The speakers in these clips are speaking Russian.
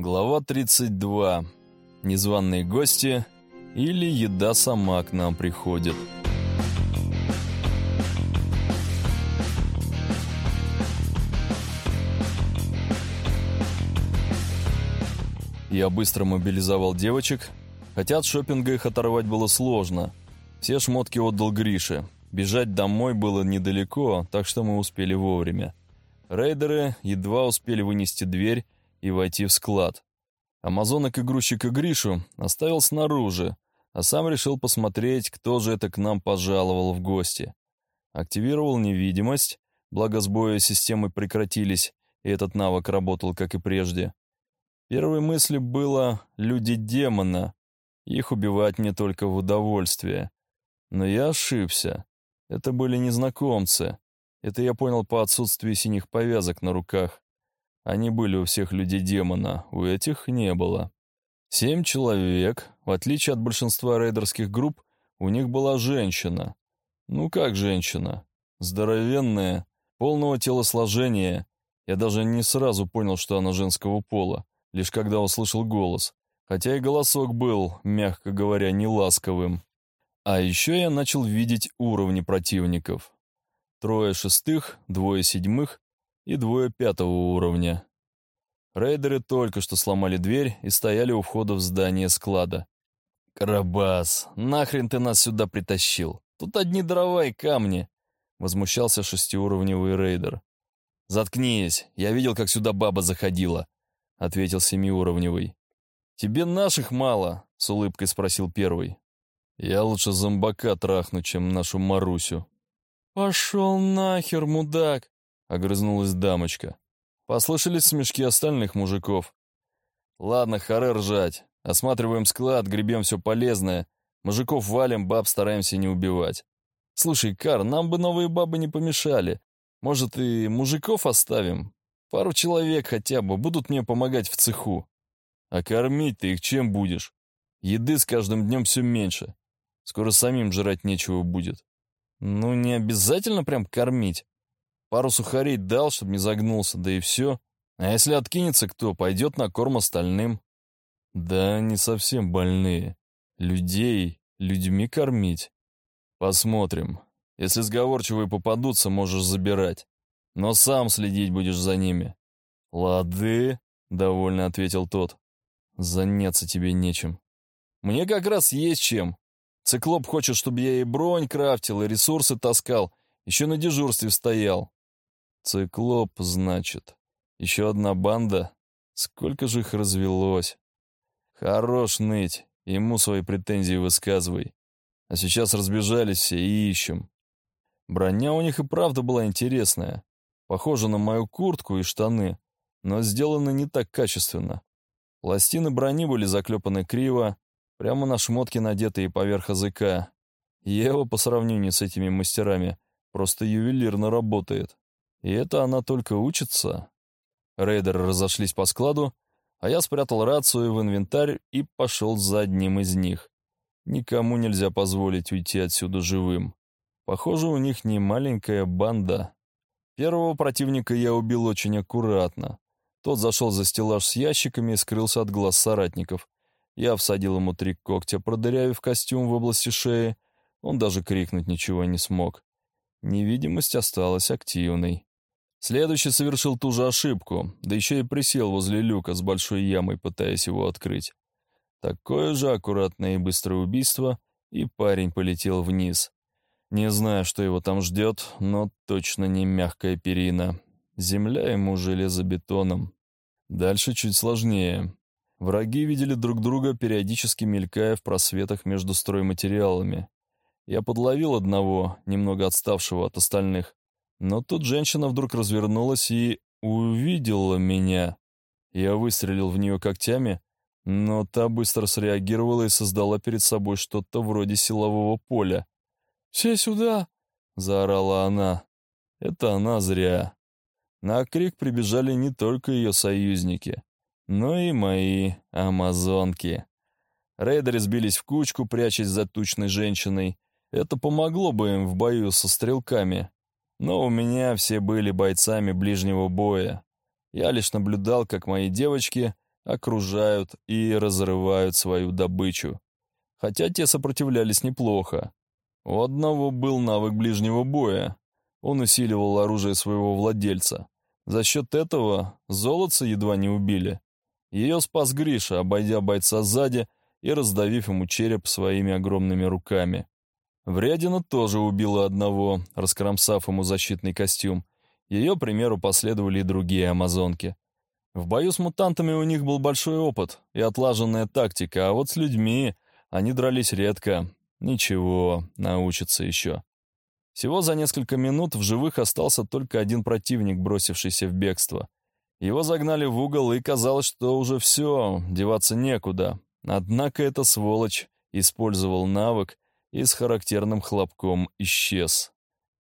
Глава 32. Незваные гости или еда сама к нам приходит. Я быстро мобилизовал девочек, хотя от шопинга их оторвать было сложно. Все шмотки отдал Грише. Бежать домой было недалеко, так что мы успели вовремя. Рейдеры едва успели вынести дверь, и войти в склад. Амазонок и грузчика Гришу оставил снаружи, а сам решил посмотреть, кто же это к нам пожаловал в гости. Активировал невидимость, благо сбои системы прекратились, и этот навык работал, как и прежде. Первой мыслью было «люди демона», их убивать мне только в удовольствие. Но я ошибся. Это были незнакомцы. Это я понял по отсутствию синих повязок на руках. Они были у всех людей демона, у этих не было. Семь человек, в отличие от большинства рейдерских групп, у них была женщина. Ну как женщина? Здоровенная, полного телосложения. Я даже не сразу понял, что она женского пола, лишь когда услышал голос. Хотя и голосок был, мягко говоря, не ласковым. А еще я начал видеть уровни противников. Трое шестых, двое седьмых и двое пятого уровня. Рейдеры только что сломали дверь и стояли у входа в здание склада. «Карабас, нахрен ты нас сюда притащил? Тут одни дрова и камни!» Возмущался шестиуровневый рейдер. «Заткнись, я видел, как сюда баба заходила», — ответил семиуровневый. «Тебе наших мало?» — с улыбкой спросил первый. «Я лучше зомбака трахну, чем нашу Марусю». «Пошел нахер, мудак!» — огрызнулась дамочка. Послышались смешки остальных мужиков. «Ладно, харе ржать. Осматриваем склад, гребем все полезное. Мужиков валим, баб стараемся не убивать. Слушай, Кар, нам бы новые бабы не помешали. Может, и мужиков оставим? Пару человек хотя бы будут мне помогать в цеху. А кормить ты их чем будешь? Еды с каждым днем все меньше. Скоро самим жрать нечего будет. Ну, не обязательно прям кормить. Пару сухарей дал, чтобы не загнулся, да и все. А если откинется кто, пойдет на корм остальным. Да не совсем больные. Людей людьми кормить. Посмотрим. Если сговорчивые попадутся, можешь забирать. Но сам следить будешь за ними. Лады, довольно ответил тот. Заняться тебе нечем. Мне как раз есть чем. Циклоп хочет, чтобы я и бронь крафтил, и ресурсы таскал, еще на дежурстве стоял. Циклоп, значит. Еще одна банда? Сколько же их развелось? Хорош ныть, ему свои претензии высказывай. А сейчас разбежались все и ищем. Броня у них и правда была интересная. Похожа на мою куртку и штаны, но сделана не так качественно. Пластины брони были заклепаны криво, прямо на шмотки надетые поверх языка. Ева по сравнению с этими мастерами просто ювелирно работает. И это она только учится. Рейдеры разошлись по складу, а я спрятал рацию в инвентарь и пошел за одним из них. Никому нельзя позволить уйти отсюда живым. Похоже, у них не маленькая банда. Первого противника я убил очень аккуратно. Тот зашел за стеллаж с ящиками и скрылся от глаз соратников. Я всадил ему три когтя, продырявив костюм в области шеи. Он даже крикнуть ничего не смог. Невидимость осталась активной. Следующий совершил ту же ошибку, да еще и присел возле люка с большой ямой, пытаясь его открыть. Такое же аккуратное и быстрое убийство, и парень полетел вниз. Не знаю, что его там ждет, но точно не мягкая перина. Земля ему железобетоном. Дальше чуть сложнее. Враги видели друг друга, периодически мелькая в просветах между стройматериалами. Я подловил одного, немного отставшего от остальных, но тут женщина вдруг развернулась и увидела меня. Я выстрелил в нее когтями, но та быстро среагировала и создала перед собой что-то вроде силового поля. «Все сюда!» — заорала она. Это она зря. На крик прибежали не только ее союзники, но и мои амазонки. Рейдеры сбились в кучку, прячась за тучной женщиной. Это помогло бы им в бою со стрелками. Но у меня все были бойцами ближнего боя. Я лишь наблюдал, как мои девочки окружают и разрывают свою добычу. Хотя те сопротивлялись неплохо. У одного был навык ближнего боя. Он усиливал оружие своего владельца. За счет этого золотца едва не убили. Ее спас Гриша, обойдя бойца сзади и раздавив ему череп своими огромными руками. Врядина тоже убила одного, раскромсав ему защитный костюм. Ее примеру последовали и другие амазонки. В бою с мутантами у них был большой опыт и отлаженная тактика, а вот с людьми они дрались редко. Ничего, научатся еще. Всего за несколько минут в живых остался только один противник, бросившийся в бегство. Его загнали в угол, и казалось, что уже все, деваться некуда. Однако эта сволочь использовал навык и с характерным хлопком исчез.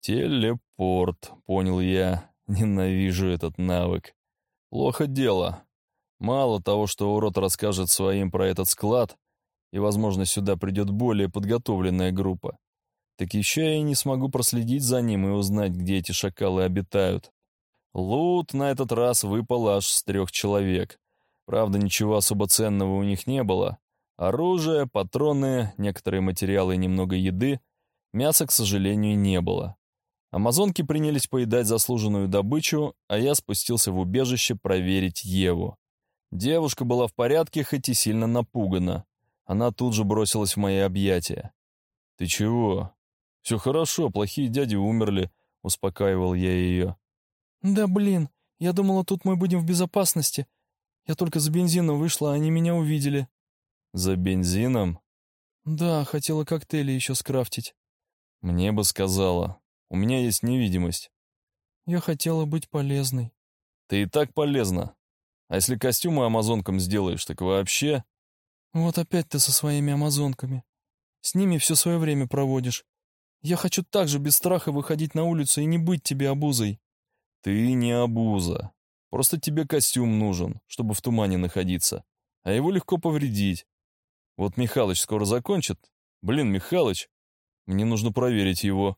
«Телепорт», — понял я. Ненавижу этот навык. Плохо дело. Мало того, что урод расскажет своим про этот склад, и, возможно, сюда придет более подготовленная группа, так еще я не смогу проследить за ним и узнать, где эти шакалы обитают. Лут на этот раз выпал аж с трех человек. Правда, ничего особо ценного у них не было. Оружие, патроны, некоторые материалы и немного еды. Мяса, к сожалению, не было. Амазонки принялись поедать заслуженную добычу, а я спустился в убежище проверить Еву. Девушка была в порядке, хоть и сильно напугана. Она тут же бросилась в мои объятия. «Ты чего?» «Все хорошо, плохие дяди умерли», — успокаивал я ее. «Да блин, я думала, тут мы будем в безопасности. Я только за бензином вышла, а они меня увидели». «За бензином?» «Да, хотела коктейли еще скрафтить». «Мне бы сказала. У меня есть невидимость». «Я хотела быть полезной». «Ты и так полезна. А если костюмы амазонкам сделаешь, так вообще...» «Вот опять ты со своими амазонками. С ними все свое время проводишь. Я хочу также без страха выходить на улицу и не быть тебе обузой». «Ты не обуза. Просто тебе костюм нужен, чтобы в тумане находиться. А его легко повредить. Вот Михалыч скоро закончит. Блин, Михалыч, мне нужно проверить его».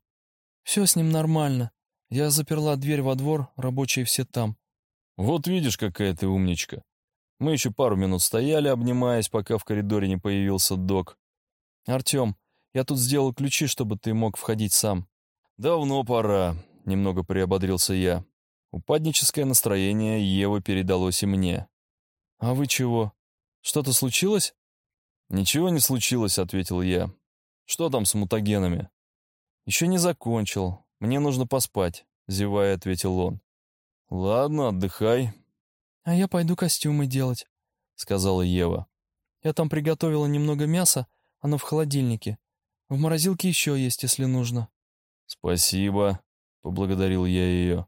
«Все с ним нормально. Я заперла дверь во двор, рабочие все там». «Вот видишь, какая ты умничка. Мы еще пару минут стояли, обнимаясь, пока в коридоре не появился док. «Артем, я тут сделал ключи, чтобы ты мог входить сам». «Давно пора», — немного приободрился я. Упадническое настроение Евы передалось и мне. «А вы чего? Что-то случилось?» «Ничего не случилось», — ответил я. «Что там с мутагенами?» «Еще не закончил. Мне нужно поспать», — зевая, ответил он. «Ладно, отдыхай». «А я пойду костюмы делать», — сказала Ева. «Я там приготовила немного мяса, оно в холодильнике. В морозилке еще есть, если нужно». «Спасибо», — поблагодарил я ее.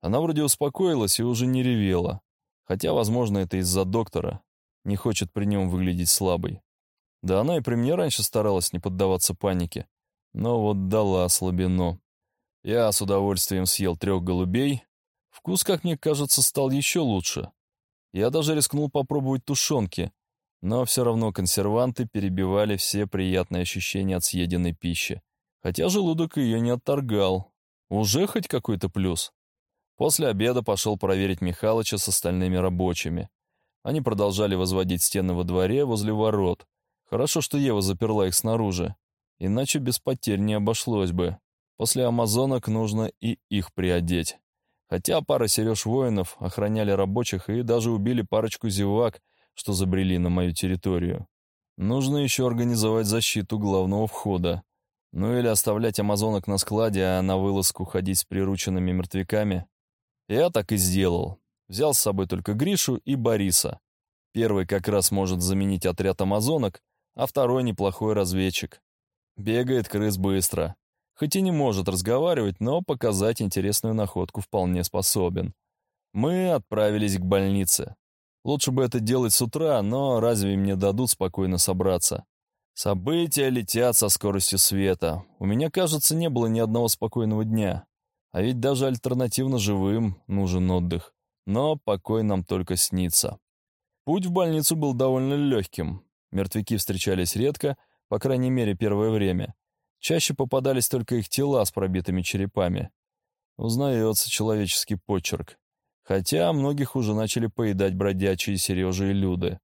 Она вроде успокоилась и уже не ревела. Хотя, возможно, это из-за доктора. Не хочет при нем выглядеть слабой. Да она и при мне раньше старалась не поддаваться панике. Но вот дала слабину. Я с удовольствием съел трех голубей. Вкус, как мне кажется, стал еще лучше. Я даже рискнул попробовать тушенки, но все равно консерванты перебивали все приятные ощущения от съеденной пищи. Хотя желудок ее не отторгал. Уже хоть какой-то плюс. После обеда пошел проверить Михалыча с остальными рабочими. Они продолжали возводить стены во дворе возле ворот. Хорошо, что Ева заперла их снаружи. Иначе без потерь не обошлось бы. После амазонок нужно и их приодеть. Хотя пара Сереж воинов охраняли рабочих и даже убили парочку зевак, что забрели на мою территорию. Нужно еще организовать защиту главного входа. Ну или оставлять амазонок на складе, а на вылазку ходить с прирученными мертвяками. Я так и сделал. Взял с собой только Гришу и Бориса. Первый как раз может заменить отряд амазонок, а второй неплохой разведчик. Бегает крыс быстро. Хоть и не может разговаривать, но показать интересную находку вполне способен. Мы отправились к больнице. Лучше бы это делать с утра, но разве мне дадут спокойно собраться? События летят со скоростью света. У меня, кажется, не было ни одного спокойного дня. А ведь даже альтернативно живым нужен отдых. Но покой нам только снится. Путь в больницу был довольно легким. Мертвяки встречались редко, по крайней мере, первое время. Чаще попадались только их тела с пробитыми черепами. Узнается человеческий почерк. хотя многих уже начали поедать бродячие Сережи и Люды.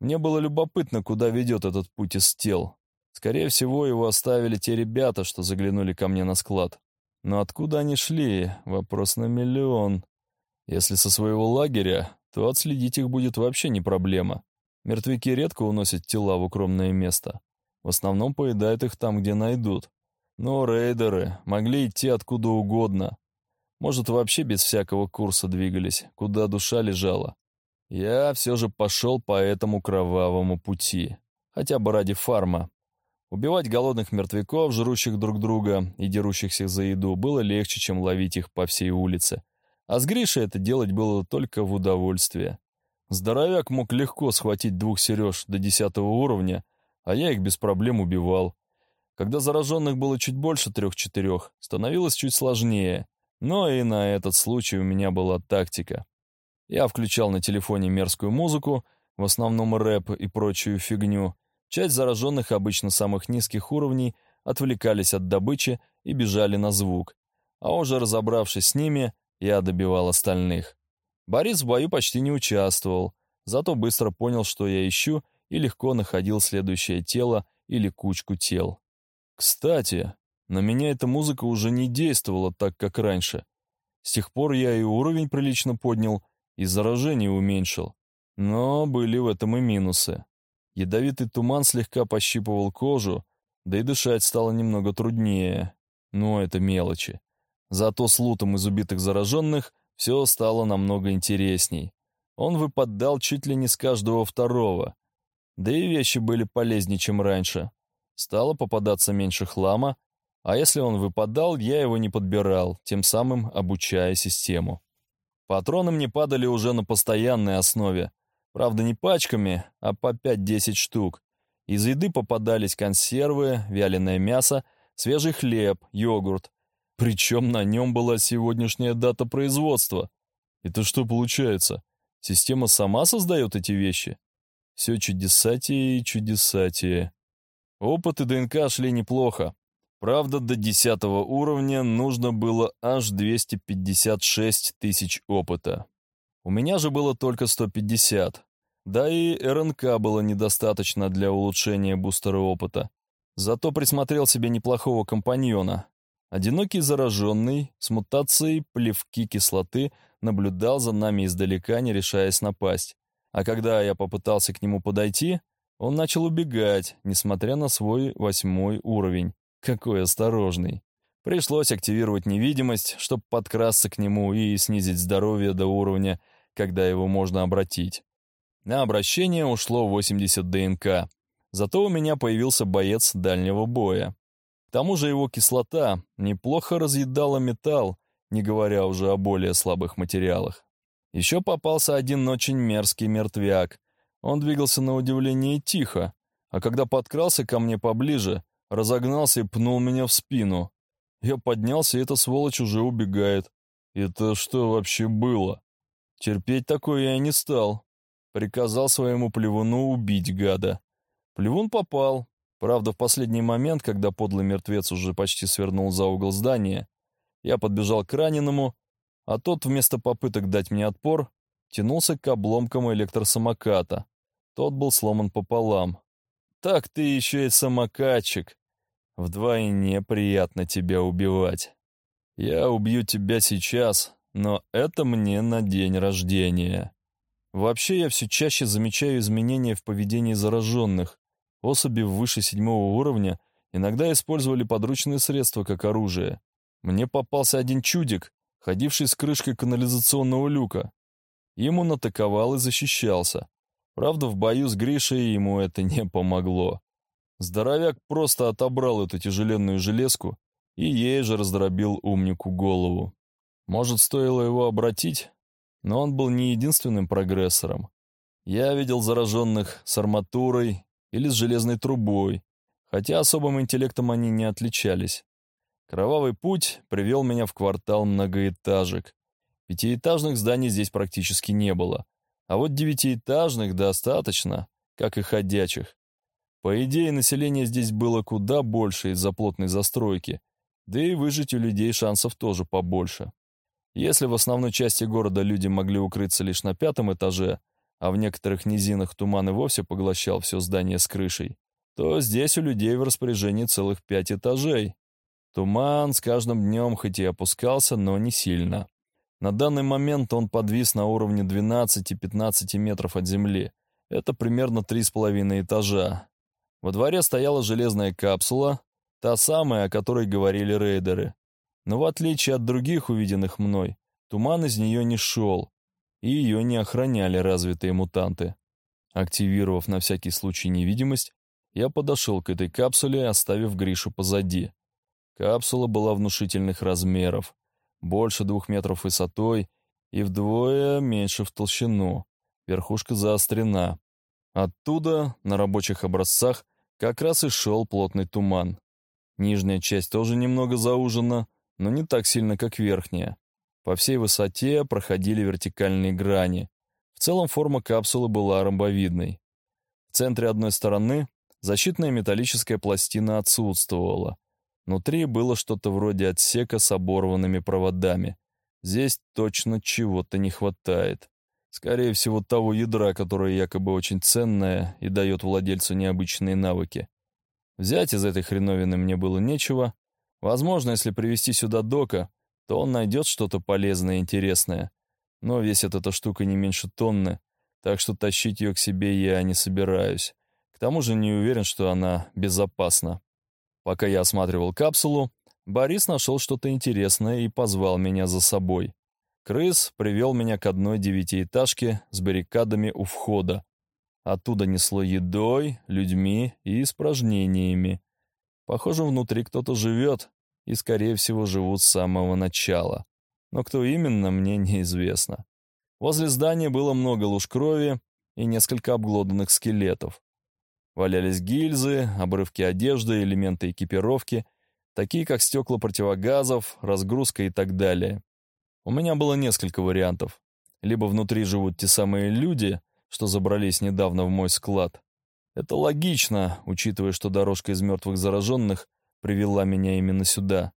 Мне было любопытно, куда ведет этот путь из тел. Скорее всего, его оставили те ребята, что заглянули ко мне на склад. Но откуда они шли? Вопрос на миллион. Если со своего лагеря, то отследить их будет вообще не проблема. Мертвяки редко уносят тела в укромное место. В основном поедают их там, где найдут. Но рейдеры могли идти откуда угодно. Может, вообще без всякого курса двигались, куда душа лежала. Я все же пошел по этому кровавому пути. Хотя бы ради фарма. Убивать голодных мертвяков, жрущих друг друга и дерущихся за еду, было легче, чем ловить их по всей улице. А с Гришей это делать было только в удовольствие. Здоровяк мог легко схватить двух Сереж до десятого уровня, а я их без проблем убивал. Когда зараженных было чуть больше трех-четырех, становилось чуть сложнее. Но и на этот случай у меня была тактика. Я включал на телефоне мерзкую музыку, в основном рэп и прочую фигню. Часть зараженных, обычно самых низких уровней, отвлекались от добычи и бежали на звук. А уже разобравшись с ними, я добивал остальных. Борис в бою почти не участвовал, зато быстро понял, что я ищу, и легко находил следующее тело или кучку тел. Кстати, на меня эта музыка уже не действовала так, как раньше. С тех пор я и уровень прилично поднял, и заражение уменьшил. Но были в этом и минусы. Ядовитый туман слегка пощипывал кожу, да и дышать стало немного труднее. Но это мелочи. Зато с лутом из убитых зараженных все стало намного интересней. Он выпадал чуть ли не с каждого второго. Да и вещи были полезнее, чем раньше. Стало попадаться меньше хлама, а если он выпадал, я его не подбирал, тем самым обучая систему. Патроны мне падали уже на постоянной основе. Правда, не пачками, а по 5-10 штук. Из еды попадались консервы, вяленое мясо, свежий хлеб, йогурт. Причем на нем была сегодняшняя дата производства. Это что получается? Система сама создает эти вещи? Все чудесатие и чудесатие. Опыты ДНК шли неплохо. Правда, до 10 уровня нужно было аж 256 тысяч опыта. У меня же было только 150. Да и РНК было недостаточно для улучшения бустера опыта. Зато присмотрел себе неплохого компаньона. Одинокий зараженный с мутацией плевки кислоты наблюдал за нами издалека, не решаясь напасть. А когда я попытался к нему подойти, он начал убегать, несмотря на свой восьмой уровень. Какой осторожный. Пришлось активировать невидимость, чтобы подкрасться к нему и снизить здоровье до уровня, когда его можно обратить. На обращение ушло 80 ДНК. Зато у меня появился боец дальнего боя. К тому же его кислота неплохо разъедала металл, не говоря уже о более слабых материалах. Еще попался один очень мерзкий мертвяк. Он двигался на удивление тихо, а когда подкрался ко мне поближе, разогнался и пнул меня в спину. Я поднялся, и эта сволочь уже убегает. Это что вообще было? Терпеть такое я не стал. Приказал своему плевуну убить гада. Плевун попал. Правда, в последний момент, когда подлый мертвец уже почти свернул за угол здания, я подбежал к раненому, а тот вместо попыток дать мне отпор, тянулся к обломкам электросамоката. Тот был сломан пополам. Так ты еще и самокатчик. Вдвойне приятно тебя убивать. Я убью тебя сейчас, но это мне на день рождения. Вообще я все чаще замечаю изменения в поведении зараженных. Особи выше седьмого уровня иногда использовали подручные средства как оружие. Мне попался один чудик, ходивший с крышкой канализационного люка. Ему натаковал и защищался. Правда, в бою с Гришей ему это не помогло. Здоровяк просто отобрал эту тяжеленную железку и ей же раздробил умнику голову. Может, стоило его обратить? Но он был не единственным прогрессором. Я видел зараженных с арматурой или с железной трубой, хотя особым интеллектом они не отличались. Кровавый путь привел меня в квартал многоэтажек. Пятиэтажных зданий здесь практически не было. А вот девятиэтажных достаточно, как и ходячих. По идее, население здесь было куда больше из-за плотной застройки, да и выжить у людей шансов тоже побольше. Если в основной части города люди могли укрыться лишь на пятом этаже, а в некоторых низинах туман и вовсе поглощал все здание с крышей, то здесь у людей в распоряжении целых пять этажей. Туман с каждым днем хоть и опускался, но не сильно. На данный момент он подвис на уровне 12-15 метров от земли. Это примерно 3,5 этажа. Во дворе стояла железная капсула, та самая, о которой говорили рейдеры. Но в отличие от других увиденных мной, туман из нее не шел, и ее не охраняли развитые мутанты. Активировав на всякий случай невидимость, я подошел к этой капсуле, оставив Гришу позади. Капсула была внушительных размеров, больше двух метров высотой и вдвое меньше в толщину. Верхушка заострена. Оттуда, на рабочих образцах, как раз и шел плотный туман. Нижняя часть тоже немного заужена, но не так сильно, как верхняя. По всей высоте проходили вертикальные грани. В целом форма капсулы была ромбовидной. В центре одной стороны Защитная металлическая пластина отсутствовала. Внутри было что-то вроде отсека с оборванными проводами. Здесь точно чего-то не хватает. Скорее всего, того ядра, которое якобы очень ценное и дает владельцу необычные навыки. Взять из этой хреновины мне было нечего. Возможно, если привести сюда Дока, то он найдет что-то полезное и интересное. Но весит эта штука не меньше тонны, так что тащить ее к себе я не собираюсь. К тому же не уверен, что она безопасна. Пока я осматривал капсулу, Борис нашел что-то интересное и позвал меня за собой. Крыс привел меня к одной девятиэтажке с баррикадами у входа. Оттуда несло едой, людьми и испражнениями. Похоже, внутри кто-то живет, и, скорее всего, живут с самого начала. Но кто именно, мне неизвестно. Возле здания было много луж крови и несколько обглоданных скелетов. Валялись гильзы, обрывки одежды, элементы экипировки, такие как стекла противогазов, разгрузка и так далее. У меня было несколько вариантов. Либо внутри живут те самые люди, что забрались недавно в мой склад. Это логично, учитывая, что дорожка из мертвых зараженных привела меня именно сюда.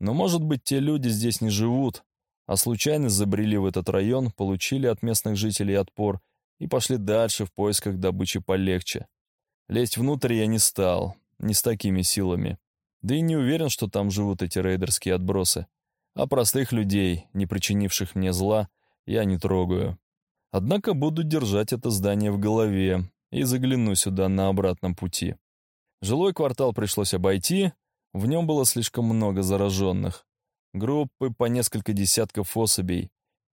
Но, может быть, те люди здесь не живут, а случайно забрели в этот район, получили от местных жителей отпор и пошли дальше в поисках добычи полегче. Лезть внутрь я не стал, не с такими силами. Да и не уверен, что там живут эти рейдерские отбросы. А простых людей, не причинивших мне зла, я не трогаю. Однако буду держать это здание в голове и загляну сюда на обратном пути. Жилой квартал пришлось обойти, в нем было слишком много зараженных. Группы по несколько десятков особей.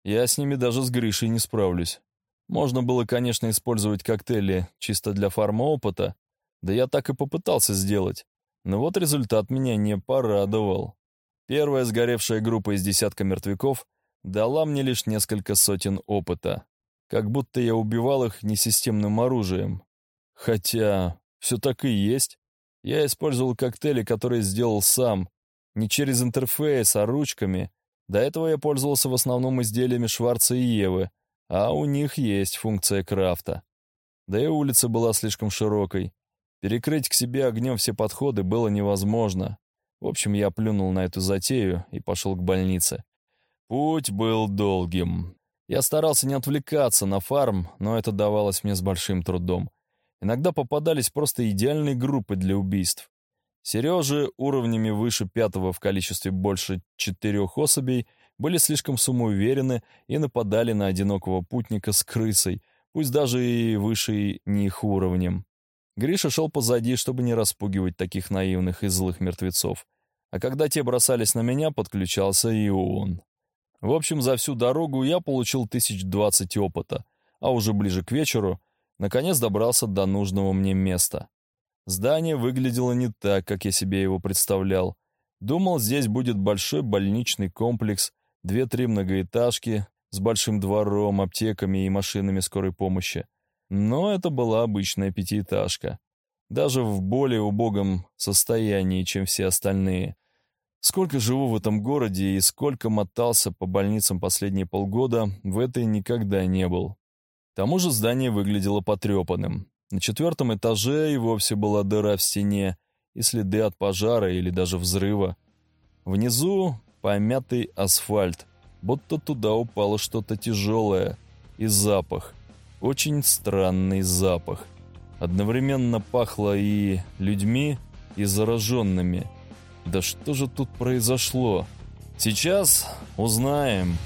Я с ними даже с Гришей не справлюсь. Можно было, конечно, использовать коктейли чисто для фарма-опыта, да я так и попытался сделать. Но вот результат меня не порадовал. Первая сгоревшая группа из десятка мертвяков дала мне лишь несколько сотен опыта. Как будто я убивал их несистемным оружием. Хотя все так и есть. Я использовал коктейли, которые сделал сам. Не через интерфейс, а ручками. До этого я пользовался в основном изделиями Шварца и Евы, а у них есть функция крафта. Да и улица была слишком широкой. Перекрыть к себе огнем все подходы было невозможно. В общем, я плюнул на эту затею и пошел к больнице. Путь был долгим. Я старался не отвлекаться на фарм, но это давалось мне с большим трудом. Иногда попадались просто идеальные группы для убийств. Сережи уровнями выше пятого в количестве больше четырех особей — были слишком самоуверены и нападали на одинокого путника с крысой, пусть даже и выше них уровнем. Гриша шел позади, чтобы не распугивать таких наивных и злых мертвецов. А когда те бросались на меня, подключался и он. В общем, за всю дорогу я получил тысяч двадцать опыта, а уже ближе к вечеру наконец добрался до нужного мне места. Здание выглядело не так, как я себе его представлял. Думал, здесь будет большой больничный комплекс две-три многоэтажки с большим двором, аптеками и машинами скорой помощи. Но это была обычная пятиэтажка. Даже в более убогом состоянии, чем все остальные. Сколько живу в этом городе и сколько мотался по больницам последние полгода, в этой никогда не был тому же здание выглядело потрепанным. На четвертом этаже и вовсе была дыра в стене и следы от пожара или даже взрыва. Внизу помятый асфальт, будто туда упало что-то тяжелое, и запах. Очень странный запах. Одновременно пахло и людьми, и зараженными. Да что же тут произошло? Сейчас узнаем.